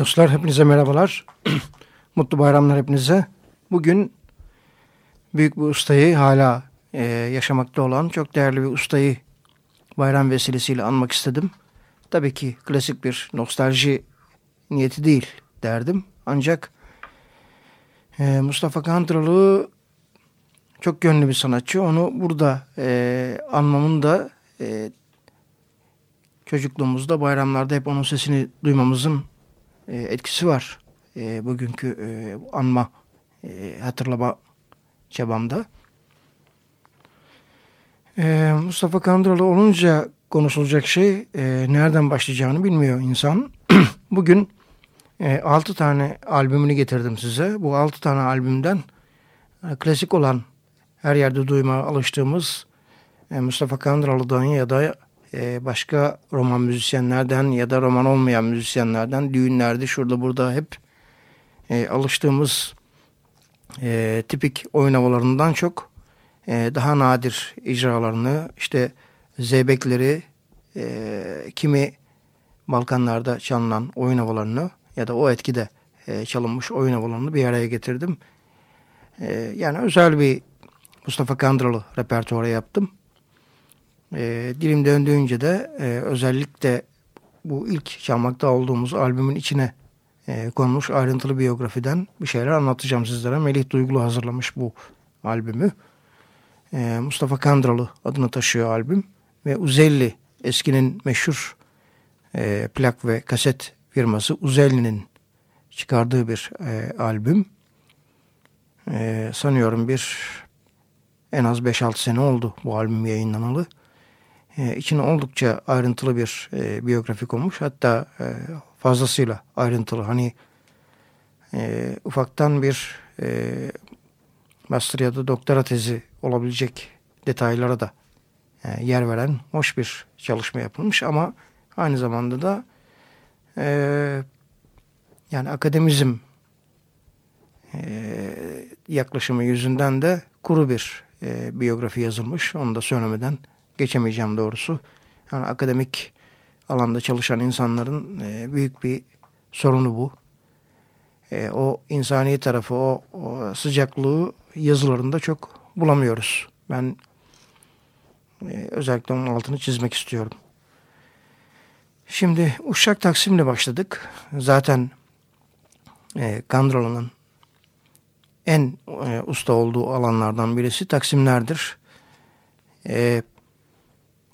dostlar hepinize merhabalar. Mutlu bayramlar hepinize. Bugün büyük bir ustayı hala e, yaşamakta olan çok değerli bir ustayı bayram vesilesiyle anmak istedim. Tabii ki klasik bir nostalji niyeti değil derdim. Ancak e, Mustafa Kandıralı çok gönlü bir sanatçı. Onu burada e, anmamın da e, çocukluğumuzda bayramlarda hep onun sesini duymamızın e, etkisi var. E, bugünkü e, anma, hatırlama çabamda. Mustafa Kandıralı olunca konuşulacak şey nereden başlayacağını bilmiyor insan. Bugün e, 6 tane albümünü getirdim size. Bu 6 tane albümden klasik olan her yerde duyma alıştığımız Mustafa Kandıralı'dan ya da e, başka roman müzisyenlerden ya da roman olmayan müzisyenlerden düğünlerde şurada burada hep e, alıştığımız e, tipik oyun havalarından çok e, daha nadir icralarını işte zeybekleri e, kimi Balkanlarda çalınan oyun havalarını ya da o etkide e, çalınmış oyun havalarını bir araya getirdim. E, yani özel bir Mustafa Kandıralı repertuarı yaptım. E, dilim döndüğünce de e, özellikle bu ilk çalmakta olduğumuz albümün içine e, konmuş ayrıntılı biyografiden bir şeyler anlatacağım sizlere. Melih Duygulu hazırlamış bu albümü. E, Mustafa Kandıralı adını taşıyor albüm. Ve Uzelli eskinin meşhur e, plak ve kaset firması Uzelli'nin çıkardığı bir e, albüm. E, sanıyorum bir en az 5-6 sene oldu bu albüm yayınlanalı. E, içine oldukça ayrıntılı bir e, biyografi konmuş. Hatta e, fazlasıyla ayrıntılı. Hani e, ufaktan bir e, master ya da doktora tezi olabilecek detaylara da e, yer veren hoş bir çalışma yapılmış. Ama aynı zamanda da e, yani akademizm e, yaklaşımı yüzünden de kuru bir e, biyografi yazılmış. Onu da söylemeden geçemeyeceğim doğrusu. Yani akademik alanda çalışan insanların e, büyük bir sorunu bu. E, o insani tarafı, o, o sıcaklığı yazılarında çok bulamıyoruz. Ben e, özellikle onun altını çizmek istiyorum. Şimdi Uşak Taksim'le başladık. Zaten e, Kandıralı'nın en e, usta olduğu alanlardan birisi Taksimlerdir. E,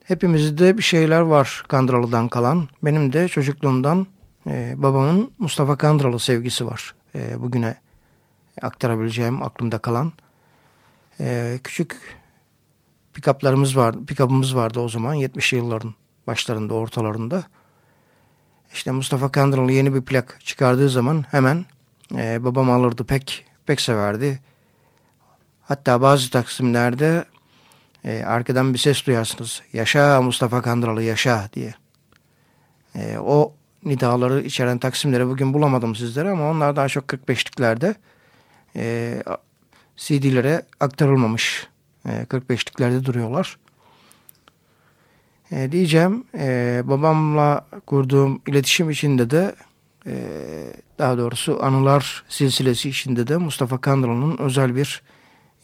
hepimizde bir şeyler var Kandıralı'dan kalan. Benim de çocukluğumdan e, babamın Mustafa Kandıralı sevgisi var. E, bugüne aktarabileceğim aklımda kalan. E, küçük pikaplarımız vardı, pikapımız vardı o zaman 70 yılların başlarında, ortalarında. İşte Mustafa Kandıralı yeni bir plak çıkardığı zaman hemen e, babam alırdı pek pek severdi. Hatta bazı taksimlerde e, arkadan bir ses duyarsınız. Yaşa Mustafa Kandıralı yaşa diye. E, o nidaları içeren taksimleri bugün bulamadım sizlere ama onlar daha çok 45'liklerde e, CD'lere aktarılmamış. E, 45'liklerde duruyorlar. E, diyeceğim e, babamla kurduğum iletişim içinde de e, daha doğrusu anılar silsilesi içinde de Mustafa Kandıralı'nın özel bir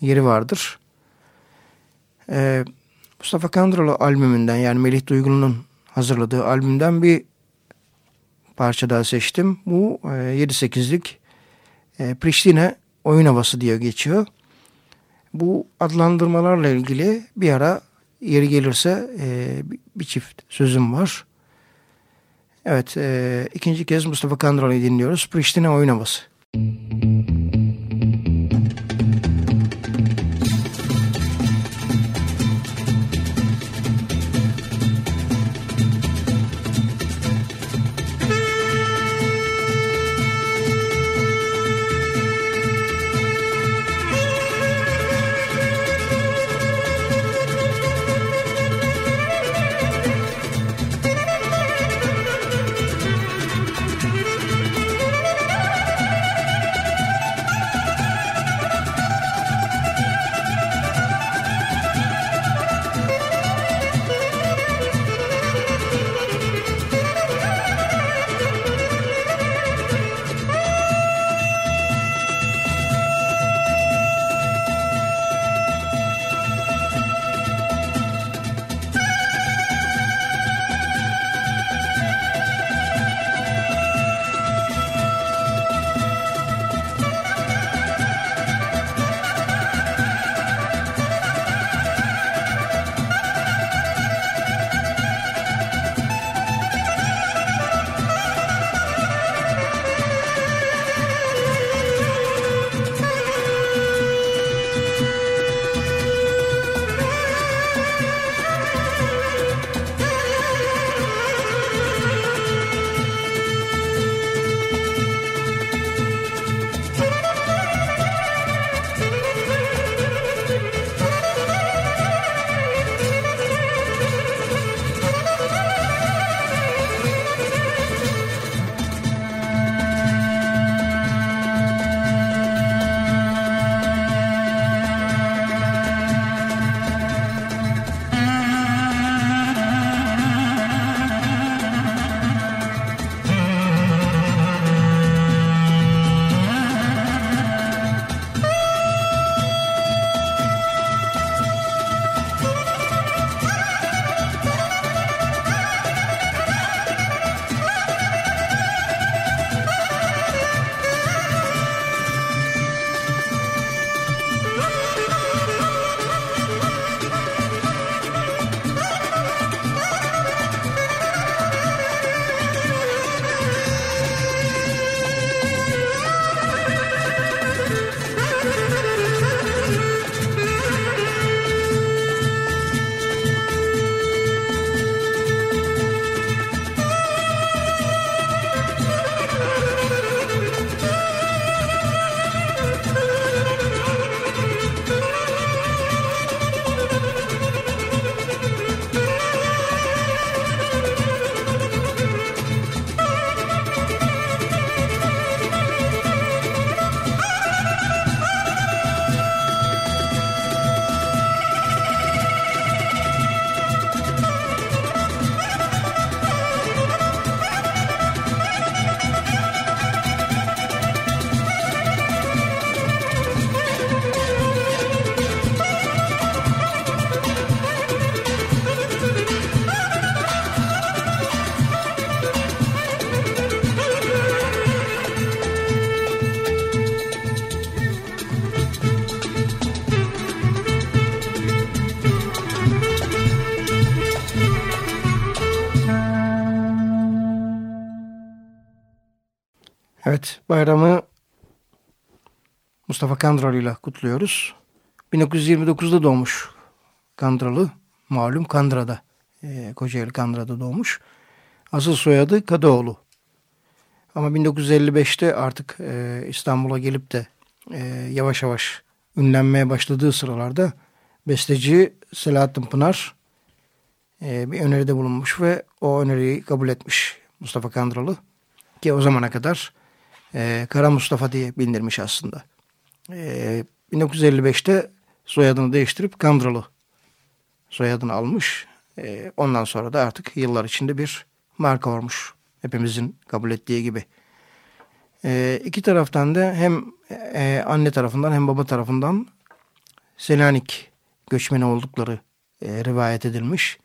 yeri vardır. E, Mustafa Kandıralı albümünden yani Melih Duygulu'nun hazırladığı albümden bir parça daha seçtim. Bu e, 7-8'lik e, Priştine oyun havası diye geçiyor. Bu adlandırmalarla ilgili bir ara yeri gelirse e, bir çift sözüm var. Evet e, ikinci kez Mustafa Kandıralı'yı dinliyoruz. Priştine oyun havası. Evet bayramı Mustafa Kandıralı ile kutluyoruz. 1929'da doğmuş Kandıralı. Malum Kandıra'da. E, Kocaeli Kandıra'da doğmuş. Asıl soyadı Kadıoğlu. Ama 1955'te artık e, İstanbul'a gelip de e, yavaş yavaş ünlenmeye başladığı sıralarda besteci Selahattin Pınar e, bir öneride bulunmuş ve o öneriyi kabul etmiş Mustafa Kandıralı. Ki o zamana kadar e, Kara Mustafa diye bildirmiş aslında. E, 1955'te soyadını değiştirip Kandıralı soyadını almış. E, ondan sonra da artık yıllar içinde bir marka olmuş. Hepimizin kabul ettiği gibi. E, iki taraftan da hem e, anne tarafından hem baba tarafından Selanik göçmeni oldukları e, rivayet edilmiş.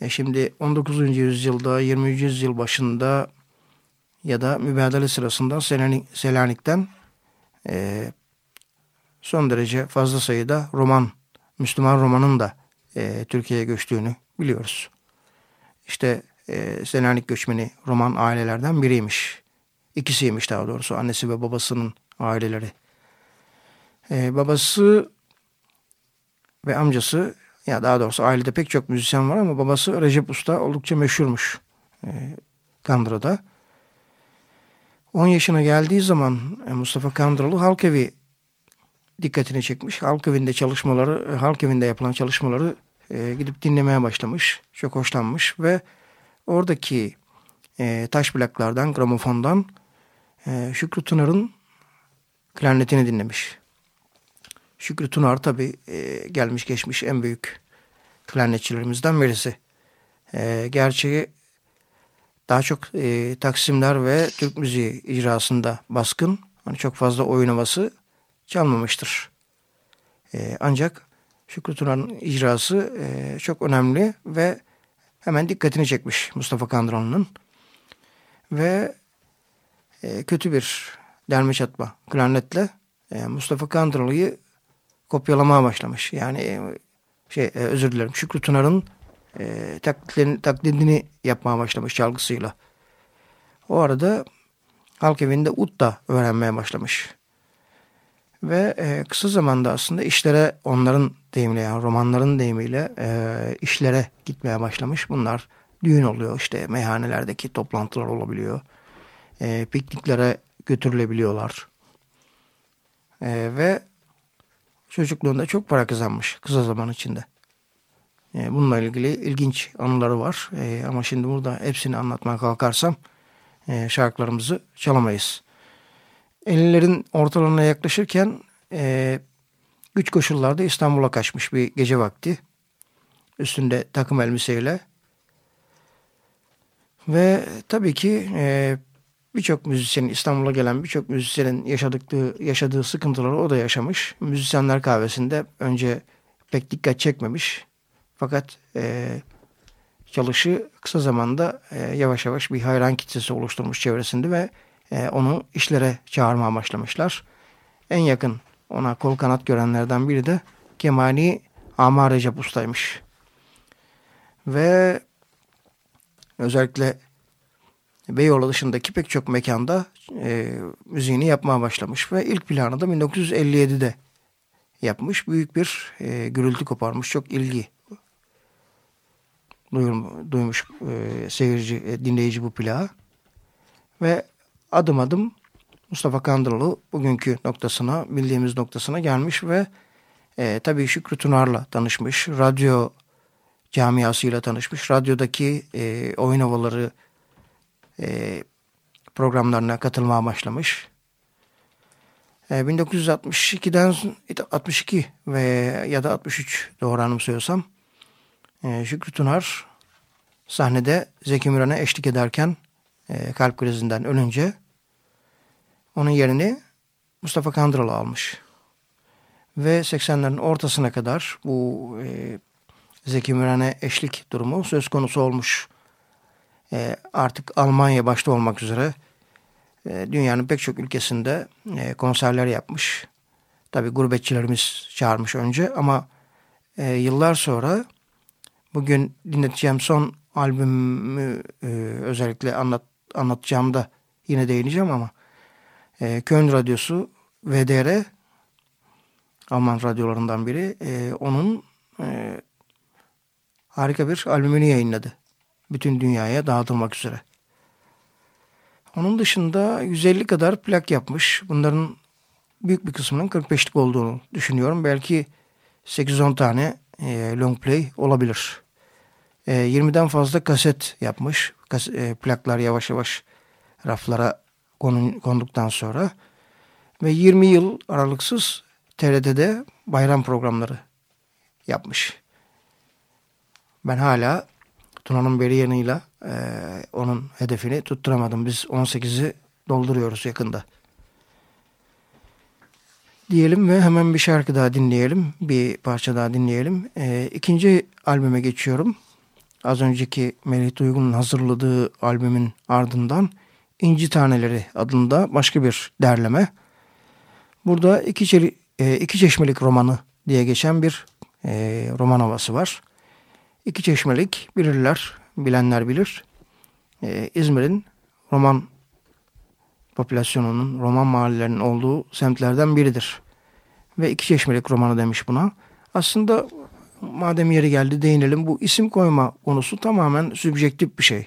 E, şimdi 19. yüzyılda 20. yüzyıl başında ya da mübadele sırasında Selanik, Selanik'ten e, son derece fazla sayıda roman, Müslüman romanın da e, Türkiye'ye göçtüğünü biliyoruz. İşte e, Selanik göçmeni roman ailelerden biriymiş. İkisiymiş daha doğrusu annesi ve babasının aileleri. E, babası ve amcası ya daha doğrusu ailede pek çok müzisyen var ama babası Recep Usta oldukça meşhurmuş e, Kandıra'da. 10 yaşına geldiği zaman e, Mustafa Kandıralı halk evi dikkatini çekmiş. Halk evinde çalışmaları, e, halk evinde yapılan çalışmaları e, gidip dinlemeye başlamış. Çok hoşlanmış ve oradaki taş plaklardan, gramofondan Şükrü Tunar'ın klarnetini dinlemiş. Şükrü Tunar tabi gelmiş geçmiş en büyük klarnetçilerimizden birisi. E, gerçeği daha çok e, Taksimler ve Türk müziği icrasında baskın. Hani çok fazla oyun havası çalmamıştır. E, ancak Şükrü Tuna'nın icrası e, çok önemli ve hemen dikkatini çekmiş Mustafa Kandıralı'nın. Ve e, kötü bir derme çatma klarnetle e, Mustafa Kandıralı'yı kopyalamaya başlamış. Yani e, şey e, özür dilerim Şükrü Tunar'ın e, taklidini, taklidini yapmaya başlamış çalgısıyla. O arada halk evinde ut da öğrenmeye başlamış. Ve e, kısa zamanda aslında işlere onların deyimiyle yani romanların deyimiyle e, işlere gitmeye başlamış. Bunlar düğün oluyor işte meyhanelerdeki toplantılar olabiliyor. E, pikniklere götürülebiliyorlar. E, ve çocukluğunda çok para kazanmış kısa zaman içinde. E, bununla ilgili ilginç anıları var. E, ama şimdi burada hepsini anlatmaya kalkarsam e, şarkılarımızı çalamayız. 50'lerin ortalarına yaklaşırken güç koşullarda İstanbul'a kaçmış bir gece vakti. Üstünde takım elbiseyle. Ve tabii ki birçok müzisyenin İstanbul'a gelen birçok müzisyenin yaşadığı, yaşadığı sıkıntıları o da yaşamış. Müzisyenler kahvesinde önce pek dikkat çekmemiş. Fakat e, çalışı kısa zamanda e, yavaş yavaş bir hayran kitlesi oluşturmuş çevresinde ve e, onu işlere çağırmaya başlamışlar. En yakın ona kol kanat görenlerden biri de Kemali Amar Recep Usta'ymış. Ve özellikle Beyoğlu dışındaki pek çok mekanda e, müziğini yapmaya başlamış ve ilk planı da 1957'de yapmış. Büyük bir e, gürültü koparmış. Çok ilgi duymuş e, seyirci, e, dinleyici bu plağı. Ve adım adım Mustafa Kandıralı bugünkü noktasına, bildiğimiz noktasına gelmiş ve e, tabii Şükrü Tunar'la tanışmış. Radyo camiasıyla tanışmış. Radyodaki e, oyun havaları e, programlarına katılmaya başlamış. E, 1962'den 62 ve ya da 63 doğru anımsıyorsam e, Şükrü Tunar sahnede Zeki Müren'e eşlik ederken e, kalp krizinden ölünce onun yerini Mustafa Kandıralı almış. Ve 80'lerin ortasına kadar bu e, Zeki Müren'e eşlik durumu söz konusu olmuş. E, artık Almanya başta olmak üzere dünyanın pek çok ülkesinde konserler yapmış. Tabi gurbetçilerimiz çağırmış önce ama yıllar sonra bugün dinleteceğim son albümü e, özellikle anlat, anlatacağım da yine değineceğim ama E, Köln Radyosu VDR Alman radyolarından biri e, onun e, harika bir albümünü yayınladı. Bütün dünyaya dağıtılmak üzere. Onun dışında 150 kadar plak yapmış. Bunların büyük bir kısmının 45'lik olduğunu düşünüyorum. Belki 8-10 tane e, long play olabilir. E, 20'den fazla kaset yapmış. E, plaklar yavaş yavaş raflara konduktan sonra. Ve 20 yıl aralıksız TRT'de bayram programları yapmış. Ben hala Tuna'nın beri yanıyla e, onun hedefini tutturamadım. Biz 18'i dolduruyoruz yakında. Diyelim ve hemen bir şarkı daha dinleyelim. Bir parça daha dinleyelim. E, ikinci albüme geçiyorum. Az önceki Melih Duygu'nun hazırladığı albümün ardından İnci Taneleri adında başka bir derleme. Burada iki, çeli, e, iki çeşmelik romanı diye geçen bir e, roman havası var. İki çeşmelik bilirler, bilenler bilir. E, İzmir'in roman popülasyonunun, roman mahallelerinin olduğu semtlerden biridir. Ve iki çeşmelik romanı demiş buna. Aslında madem yeri geldi değinelim. Bu isim koyma konusu tamamen sübjektif bir şey.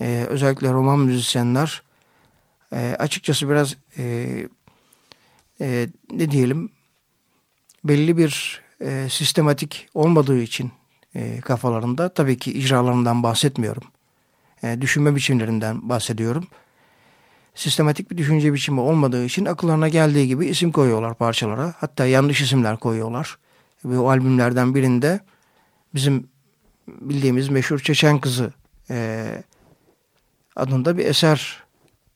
Ee, özellikle roman müzisyenler e, açıkçası biraz e, e, ne diyelim belli bir e, sistematik olmadığı için e, kafalarında tabii ki icralarından bahsetmiyorum. E, düşünme biçimlerinden bahsediyorum. Sistematik bir düşünce biçimi olmadığı için akıllarına geldiği gibi isim koyuyorlar parçalara. Hatta yanlış isimler koyuyorlar. Ve o albümlerden birinde bizim bildiğimiz meşhur Çeçen Kızı e, adında bir eser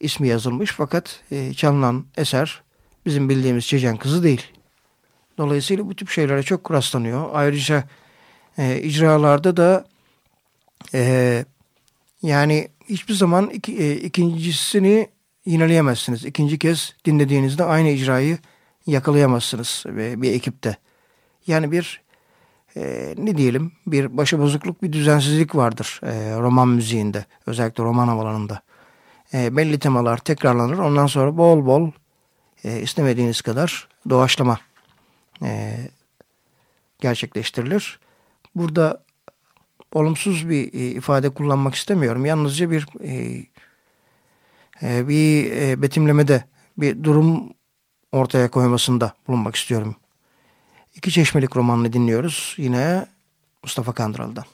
ismi yazılmış. Fakat e, çalınan eser bizim bildiğimiz Çeçen Kızı değil. Dolayısıyla bu tip şeylere çok rastlanıyor. Ayrıca e, icralarda da e, yani hiçbir zaman iki, e, ikincisini yineleyemezsiniz. İkinci kez dinlediğinizde aynı icrayı yakalayamazsınız bir, bir ekipte. Yani bir e, ne diyelim bir başıbozukluk bir düzensizlik vardır e, roman müziğinde özellikle roman havalarında. E, belli temalar tekrarlanır ondan sonra bol bol e, istemediğiniz kadar doğaçlama e, gerçekleştirilir. Burada olumsuz bir e, ifade kullanmak istemiyorum. Yalnızca bir e, e, bir e, betimlemede bir durum ortaya koymasında bulunmak istiyorum. İki Çeşmelik romanını dinliyoruz. Yine Mustafa Kandıralı'dan.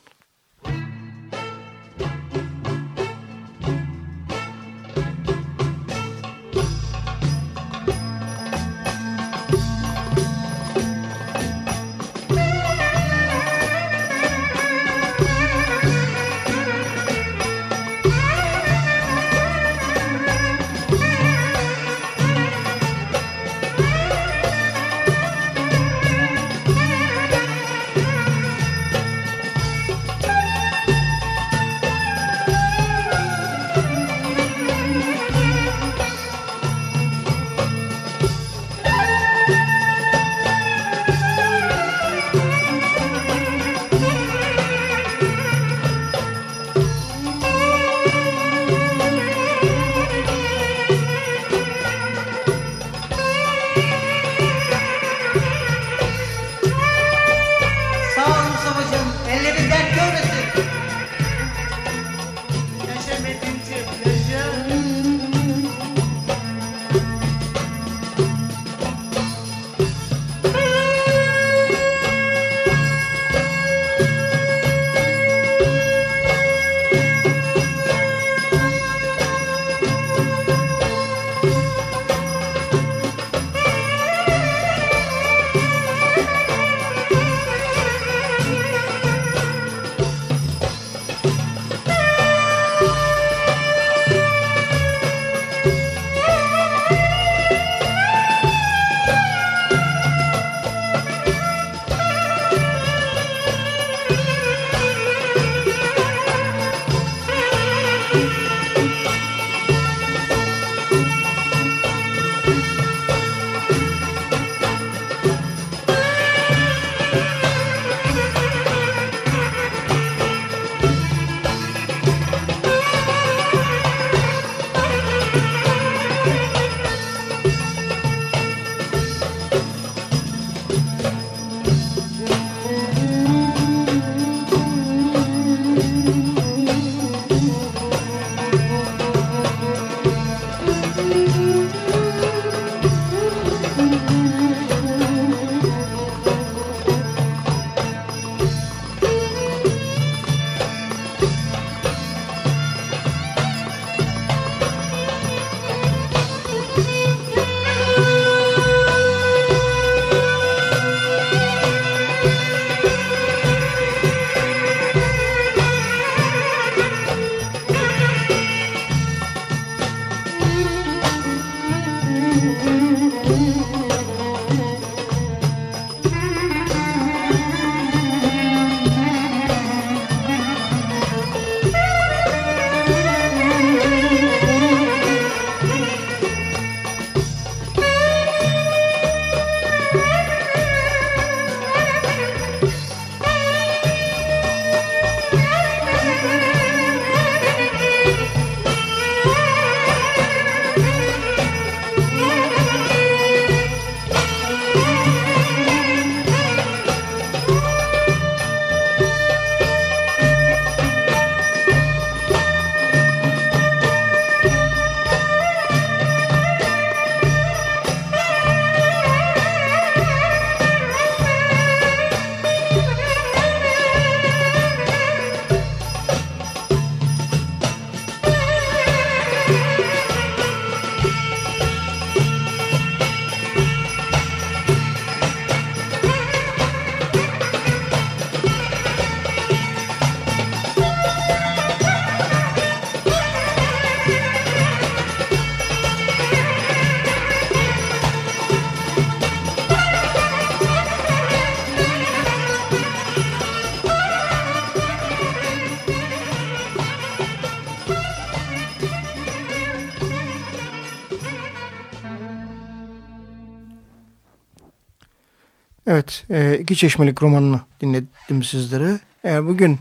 E, iki çeşmelik romanını dinledim sizlere. Eğer bugün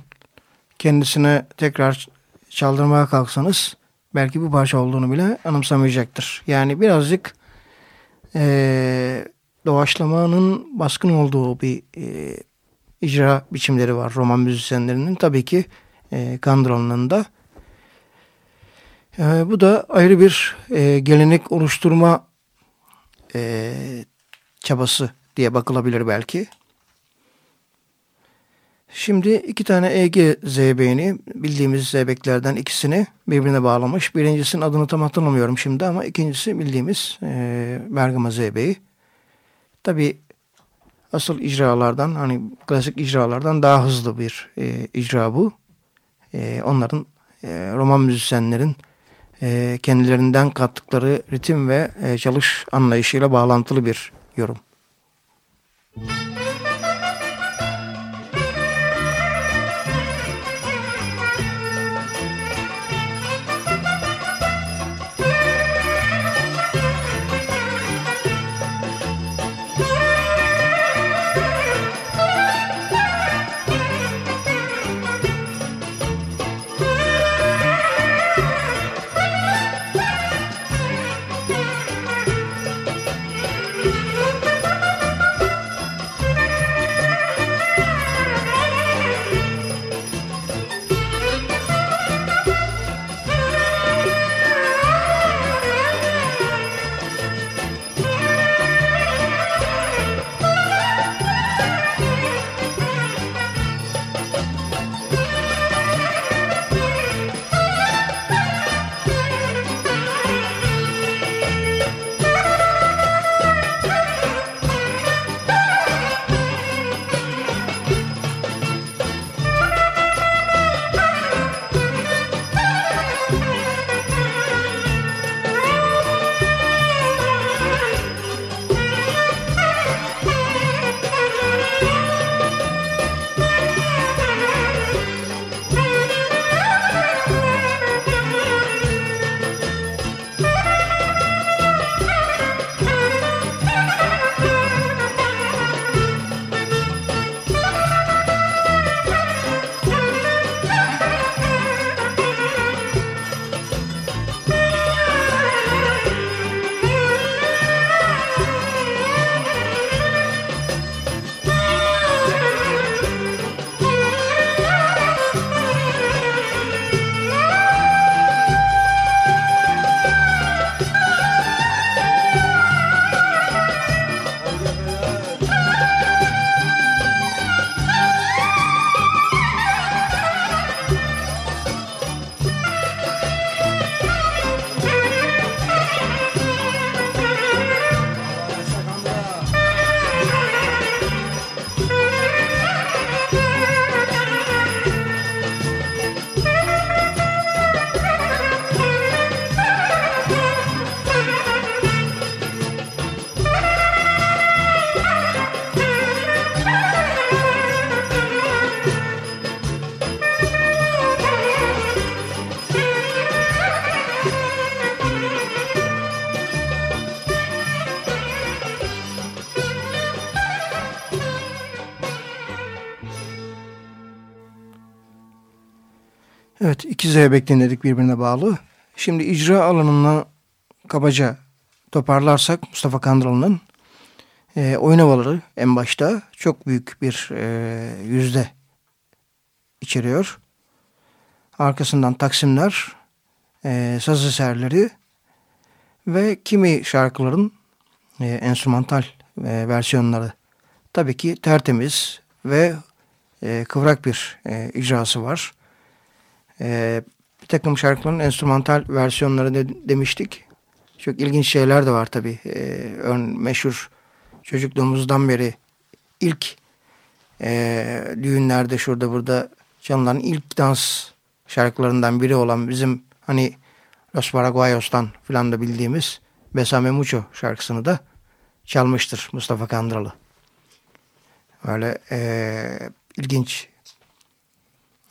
kendisine tekrar çaldırmaya kalksanız belki bu parça olduğunu bile anımsamayacaktır. Yani birazcık e, doğaçlamanın baskın olduğu bir e, icra biçimleri var roman müzisyenlerinin. Tabii ki e, Kandroğlu'nun da. E, bu da ayrı bir e, gelenek oluşturma e, çabası diye bakılabilir belki. Şimdi iki tane EG zeybeyni bildiğimiz zeybeklerden ikisini birbirine bağlamış. Birincisinin adını tam hatırlamıyorum şimdi ama ikincisi bildiğimiz e, Bergama zeybeği. Tabi asıl icralardan hani klasik icralardan daha hızlı bir e, icra bu. E, onların e, roman müzisyenlerin e, kendilerinden kattıkları ritim ve e, çalış anlayışıyla bağlantılı bir yorum. Müzik Evet zeybek dinledik birbirine bağlı. Şimdi icra alanına kabaca toparlarsak Mustafa Kandıralı'nın e, oyun havaları en başta çok büyük bir e, yüzde içeriyor. Arkasından taksimler, e, saz eserleri ve kimi şarkıların e, enstrümantal e, versiyonları. Tabii ki tertemiz ve e, kıvrak bir e, icrası var. E, bir takım şarkıların enstrümantal versiyonları de, demiştik. Çok ilginç şeyler de var tabii. E, ön, meşhur çocukluğumuzdan beri ilk e, düğünlerde şurada burada çalınan ilk dans şarkılarından biri olan bizim hani Los Paraguayos'tan filan da bildiğimiz Besame Mucho şarkısını da çalmıştır Mustafa Kandıralı. Öyle e, ilginç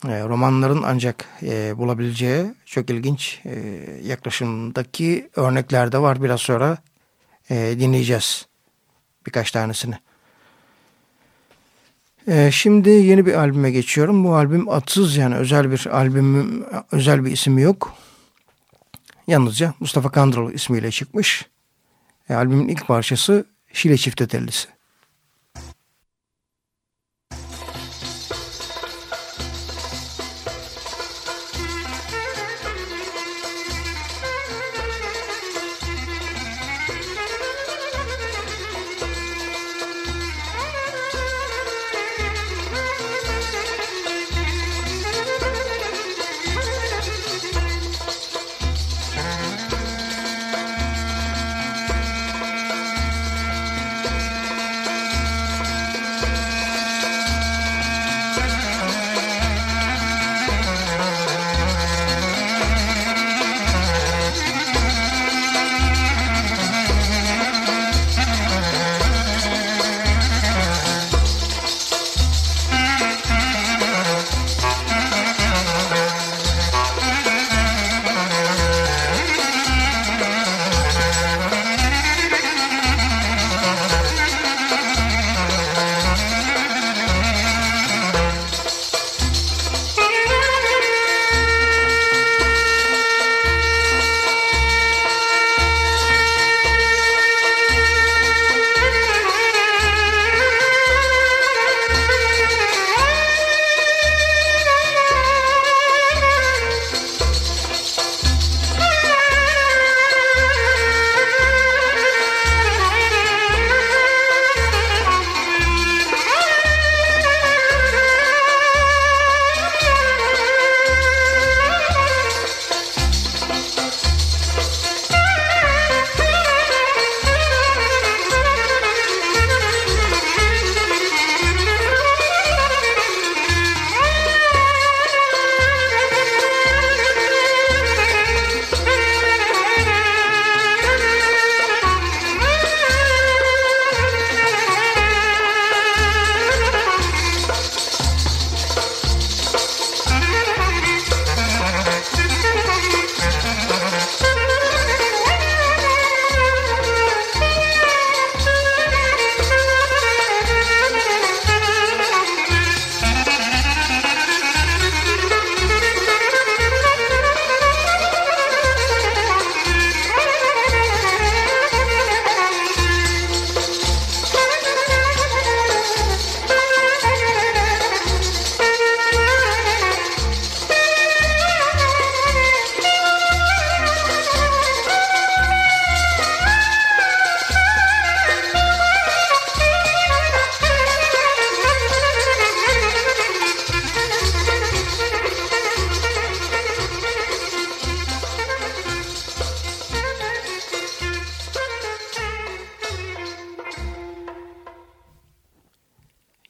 romanların ancak e, bulabileceği çok ilginç e, yaklaşımdaki örnekler de var. Biraz sonra e, dinleyeceğiz birkaç tanesini. Ee, şimdi yeni bir albüme geçiyorum. Bu albüm atsız yani özel bir albüm, özel bir ismi yok. Yalnızca Mustafa Kandıralı ismiyle çıkmış. E, albümün ilk parçası Şile Çifte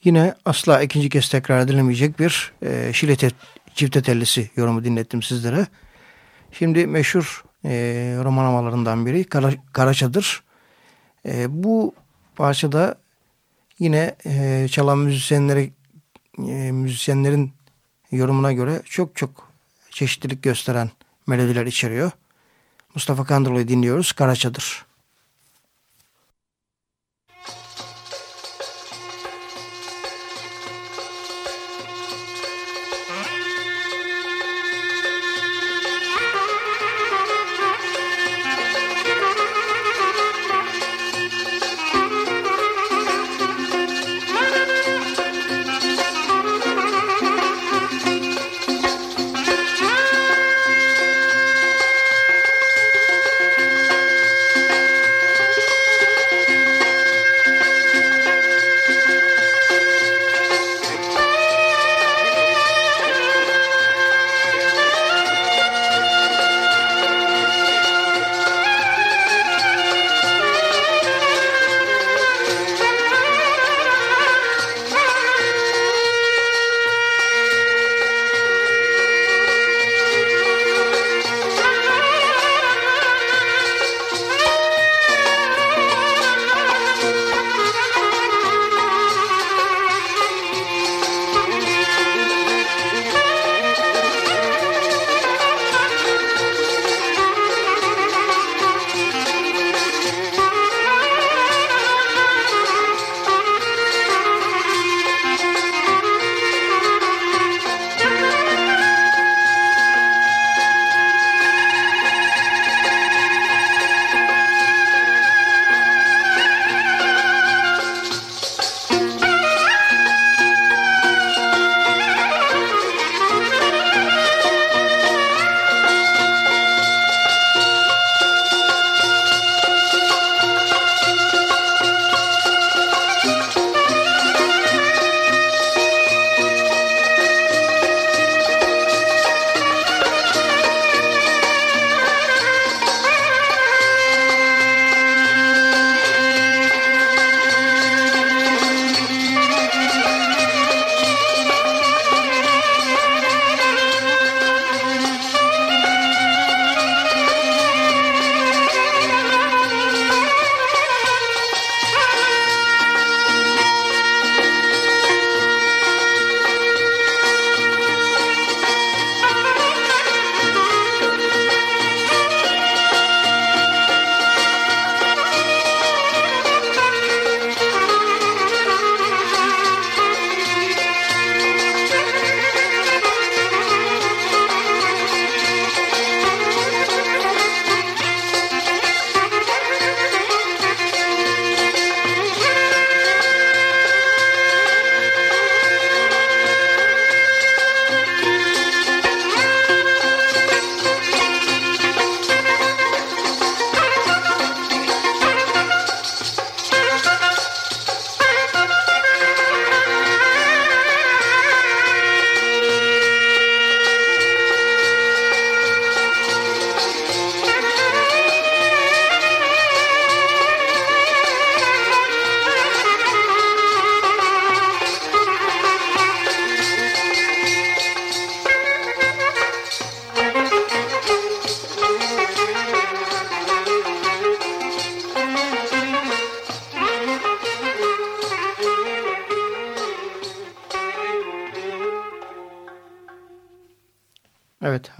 Yine asla ikinci kez tekrar edilemeyecek bir e, Şile te, çifte tellisi yorumu dinlettim sizlere. Şimdi meşhur e, roman havalarından biri Kara, Karaçadır. E, bu parçada yine e, çalan müzisyenleri e, müzisyenlerin yorumuna göre çok çok çeşitlilik gösteren melodiler içeriyor. Mustafa Kandırlı'yı dinliyoruz. Karaçadır.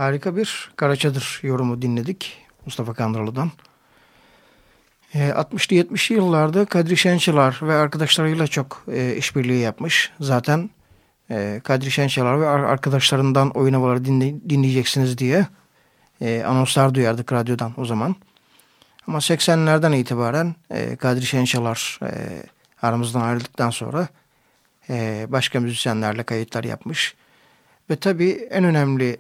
Harika bir Karaçadır yorumu dinledik Mustafa Kandıralı'dan. E, 60'lı 70'li yıllarda Kadri Şençalar ve arkadaşlarıyla çok e, işbirliği yapmış. Zaten e, Kadri Şençalar ve arkadaşlarından oyun havaları dinle, dinleyeceksiniz diye e, anonslar duyardık radyodan o zaman. Ama 80'lerden itibaren e, Kadri Şençalar e, aramızdan ayrıldıktan sonra e, başka müzisyenlerle kayıtlar yapmış. Ve tabii en önemli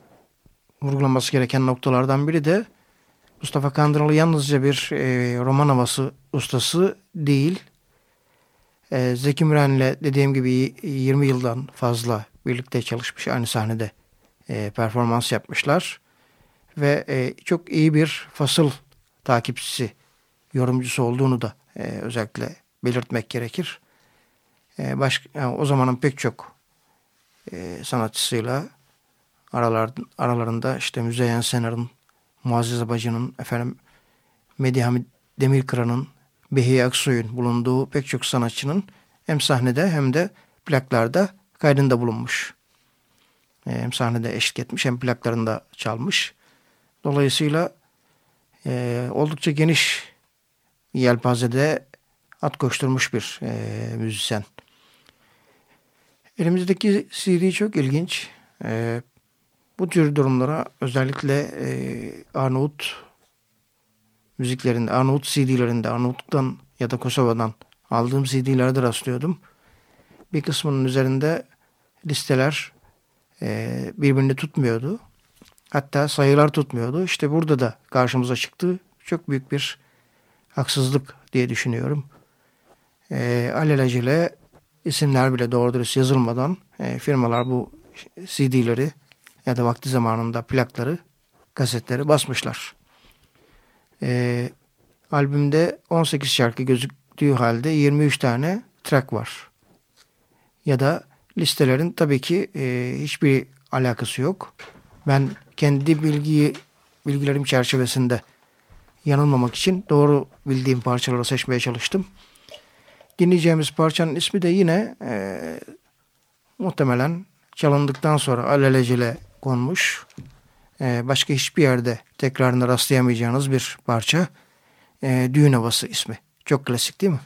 vurgulaması gereken noktalardan biri de Mustafa Kandıralı yalnızca bir e, roman havası ustası değil. E, Zeki Müren'le dediğim gibi 20 yıldan fazla birlikte çalışmış aynı sahnede e, performans yapmışlar. Ve e, çok iyi bir fasıl takipçisi, yorumcusu olduğunu da e, özellikle belirtmek gerekir. E, baş, yani o zamanın pek çok e, sanatçısıyla aralar, aralarında işte Müzeyyen Senar'ın, Muazzez Abacı'nın, efendim Medya Hamid Demirkıran'ın, Behiye Aksoy'un bulunduğu pek çok sanatçının hem sahnede hem de plaklarda kaydında bulunmuş. E, hem sahnede eşlik etmiş hem plaklarında çalmış. Dolayısıyla e, oldukça geniş yelpazede at koşturmuş bir e, müzisyen. Elimizdeki CD çok ilginç. E, bu tür durumlara özellikle e, Arnavut müziklerinde, Arnavut CD'lerinde, Arnavutluk'tan ya da Kosova'dan aldığım CD'lerde rastlıyordum. Bir kısmının üzerinde listeler e, birbirini tutmuyordu. Hatta sayılar tutmuyordu. İşte burada da karşımıza çıktı. Çok büyük bir haksızlık diye düşünüyorum. E, alelacele isimler bile doğru dürüst yazılmadan e, firmalar bu CD'leri ya da vakti zamanında plakları, kasetleri basmışlar. E, albümde 18 şarkı gözüktüğü halde 23 tane track var. Ya da listelerin tabii ki e, hiçbir alakası yok. Ben kendi bilgiyi bilgilerim çerçevesinde yanılmamak için doğru bildiğim parçaları seçmeye çalıştım. Dinleyeceğimiz parçanın ismi de yine e, muhtemelen çalındıktan sonra alelacele konmuş. E, başka hiçbir yerde tekrarına rastlayamayacağınız bir parça. E, Düğün Havası ismi. Çok klasik değil mi?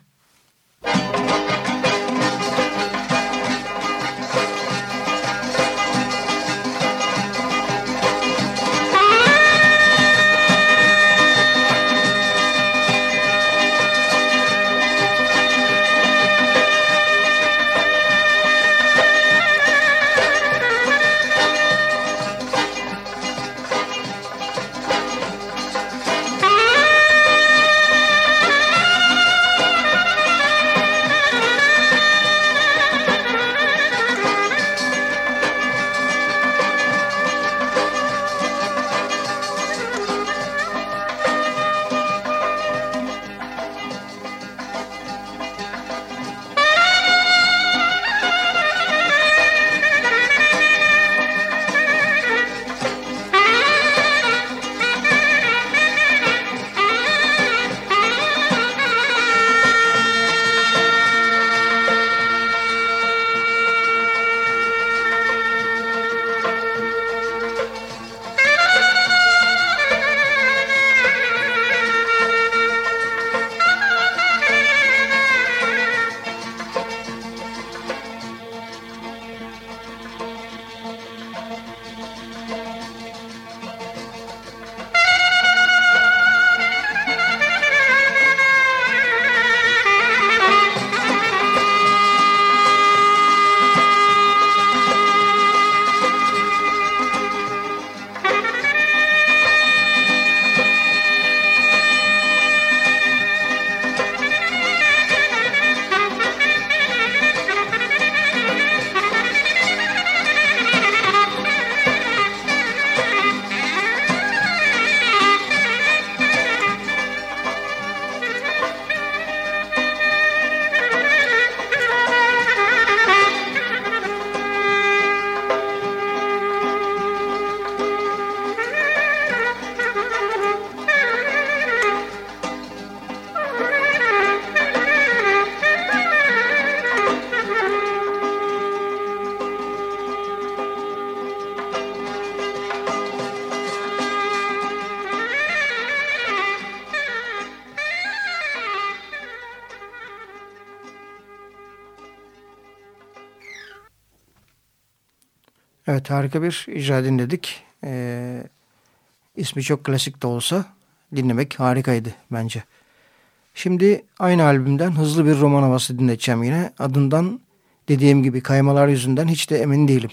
Evet harika bir icra dinledik. Ee, ismi çok klasik de olsa dinlemek harikaydı bence. Şimdi aynı albümden hızlı bir roman havası dinleteceğim yine. Adından dediğim gibi kaymalar yüzünden hiç de emin değilim.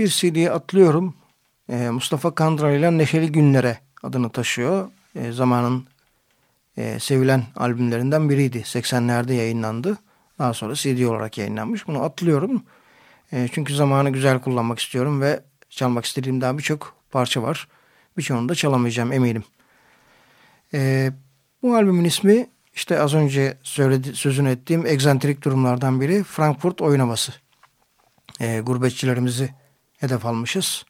Bir CD'ye atlıyorum. Ee, Mustafa Kandıra ile Neşeli Günlere adını taşıyor. Ee, zamanın e, sevilen albümlerinden biriydi. 80'lerde yayınlandı. Daha sonra CD olarak yayınlanmış. Bunu atlıyorum. E, çünkü zamanı güzel kullanmak istiyorum ve çalmak istediğim daha birçok parça var. Birçoğunu da çalamayacağım eminim. E, bu albümün ismi işte az önce söyledi, sözünü ettiğim egzantrik durumlardan biri Frankfurt oynaması. E, gurbetçilerimizi hedef almışız.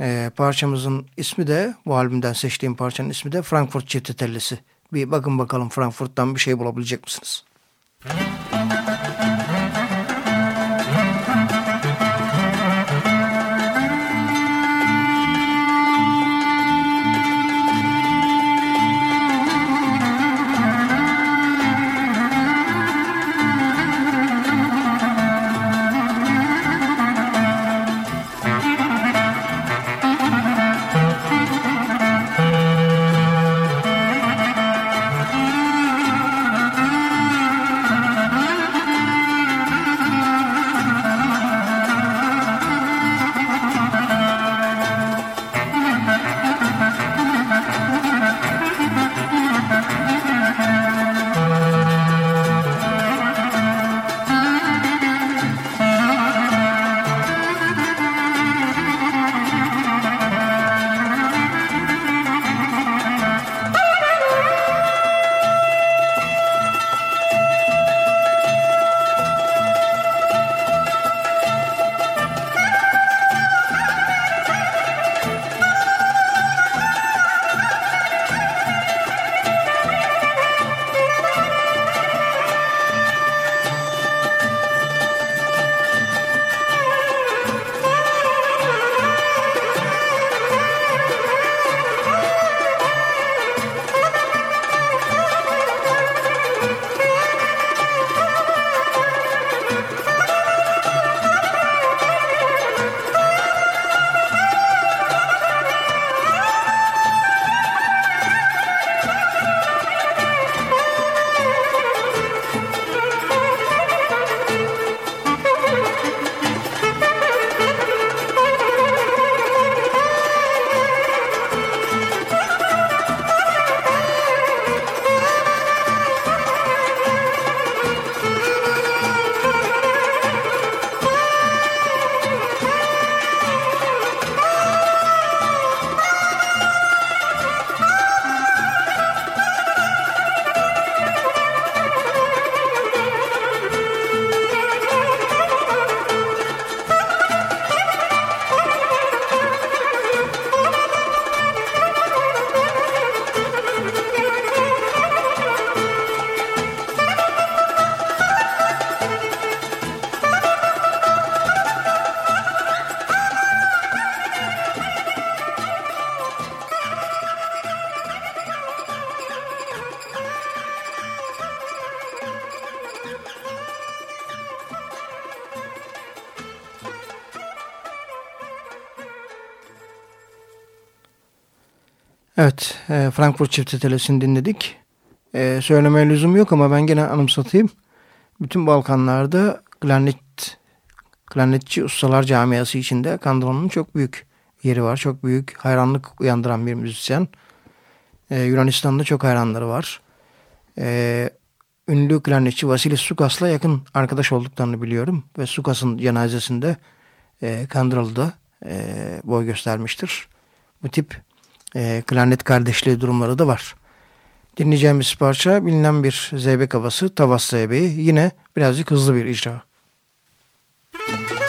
E, parçamızın ismi de bu albümden seçtiğim parçanın ismi de Frankfurt Çiftetellisi. Bir bakın bakalım Frankfurt'tan bir şey bulabilecek misiniz? Müzik Evet, e, Frankfurt Çifte Telesi'ni dinledik. E, söylemeye lüzum yok ama ben gene anımsatayım. Bütün Balkanlarda klarnet, klarnetçi ustalar camiası içinde Kandron'un çok büyük yeri var. Çok büyük hayranlık uyandıran bir müzisyen. E, Yunanistan'da çok hayranları var. E, ünlü klarnetçi Vasilis Sukas'la yakın arkadaş olduklarını biliyorum. Ve Sukas'ın cenazesinde e, Kandralı'da e, boy göstermiştir. Bu tip e, klarnet kardeşliği durumları da var. Dinleyeceğimiz parça bilinen bir zeybek havası Tavas Zeybeği. Yine birazcık hızlı bir icra. Müzik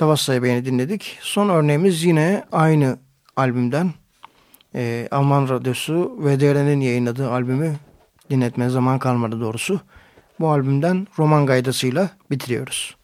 Evet, Tavassa'yı beni dinledik. Son örneğimiz yine aynı albümden. E, Alman Radyosu VDR'nin yayınladığı albümü dinletme zaman kalmadı doğrusu. Bu albümden roman gaydasıyla bitiriyoruz.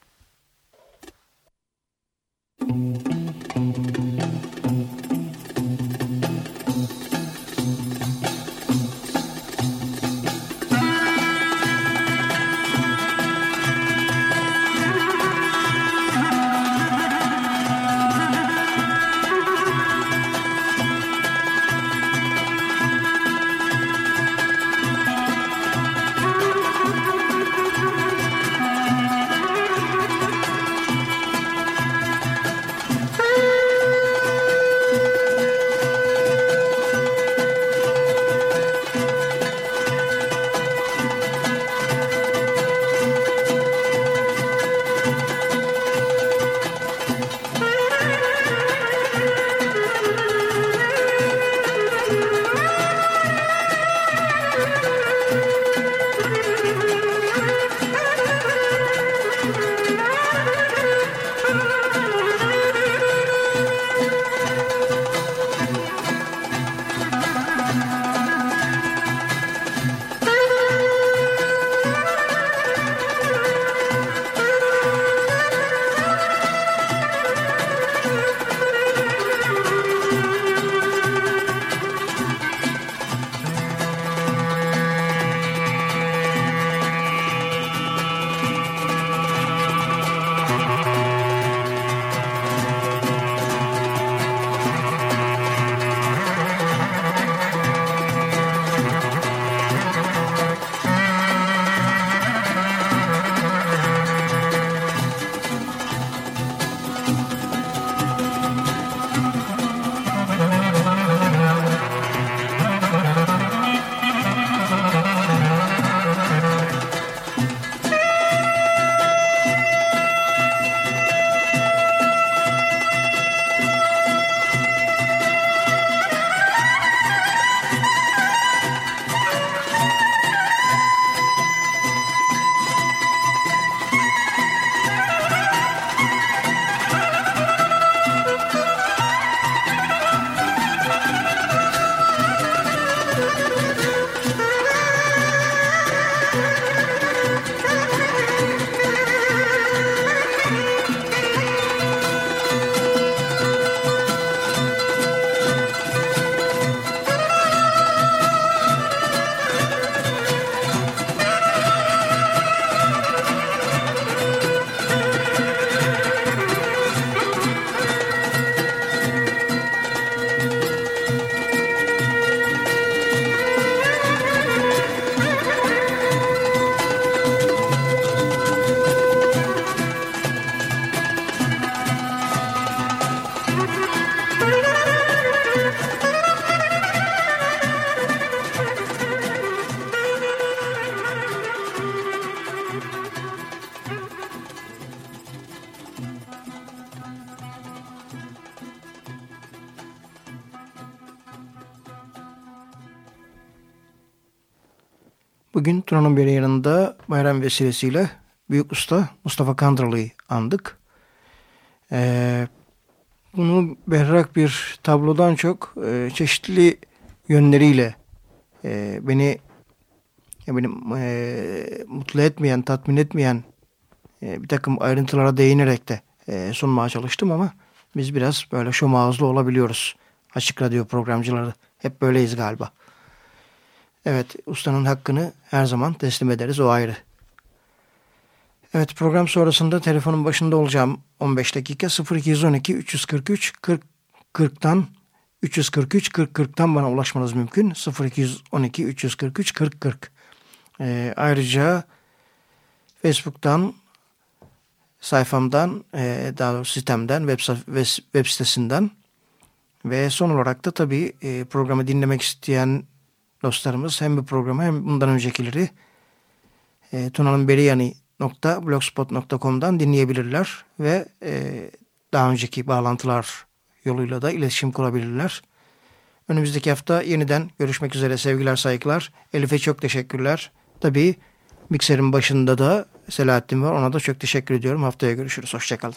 2011 yılında bayram vesilesiyle Büyük Usta Mustafa Kandralı'yı andık. Ee, bunu berrak bir tablodan çok e, çeşitli yönleriyle e, beni ya benim e, mutlu etmeyen, tatmin etmeyen e, bir takım ayrıntılara değinerek de e, sunmaya çalıştım ama biz biraz böyle şu mağazlı olabiliyoruz. Açık radyo programcıları hep böyleyiz galiba. Evet ustanın hakkını her zaman teslim ederiz o ayrı. Evet program sonrasında telefonun başında olacağım 15 dakika 0212 343 40 40'tan 343 40 40'tan bana ulaşmanız mümkün. 0212 343 40 40. Ee, ayrıca Facebook'tan sayfamdan e, daha doğrusu sitemden web, web sitesinden ve son olarak da tabii e, programı dinlemek isteyen dostlarımız hem bu programı hem bundan öncekileri e, tunanınberiyani.blogspot.com'dan dinleyebilirler ve e, daha önceki bağlantılar yoluyla da iletişim kurabilirler. Önümüzdeki hafta yeniden görüşmek üzere sevgiler saygılar. Elif'e çok teşekkürler. Tabii mikserin başında da Selahattin var ona da çok teşekkür ediyorum. Haftaya görüşürüz. Hoşçakalın.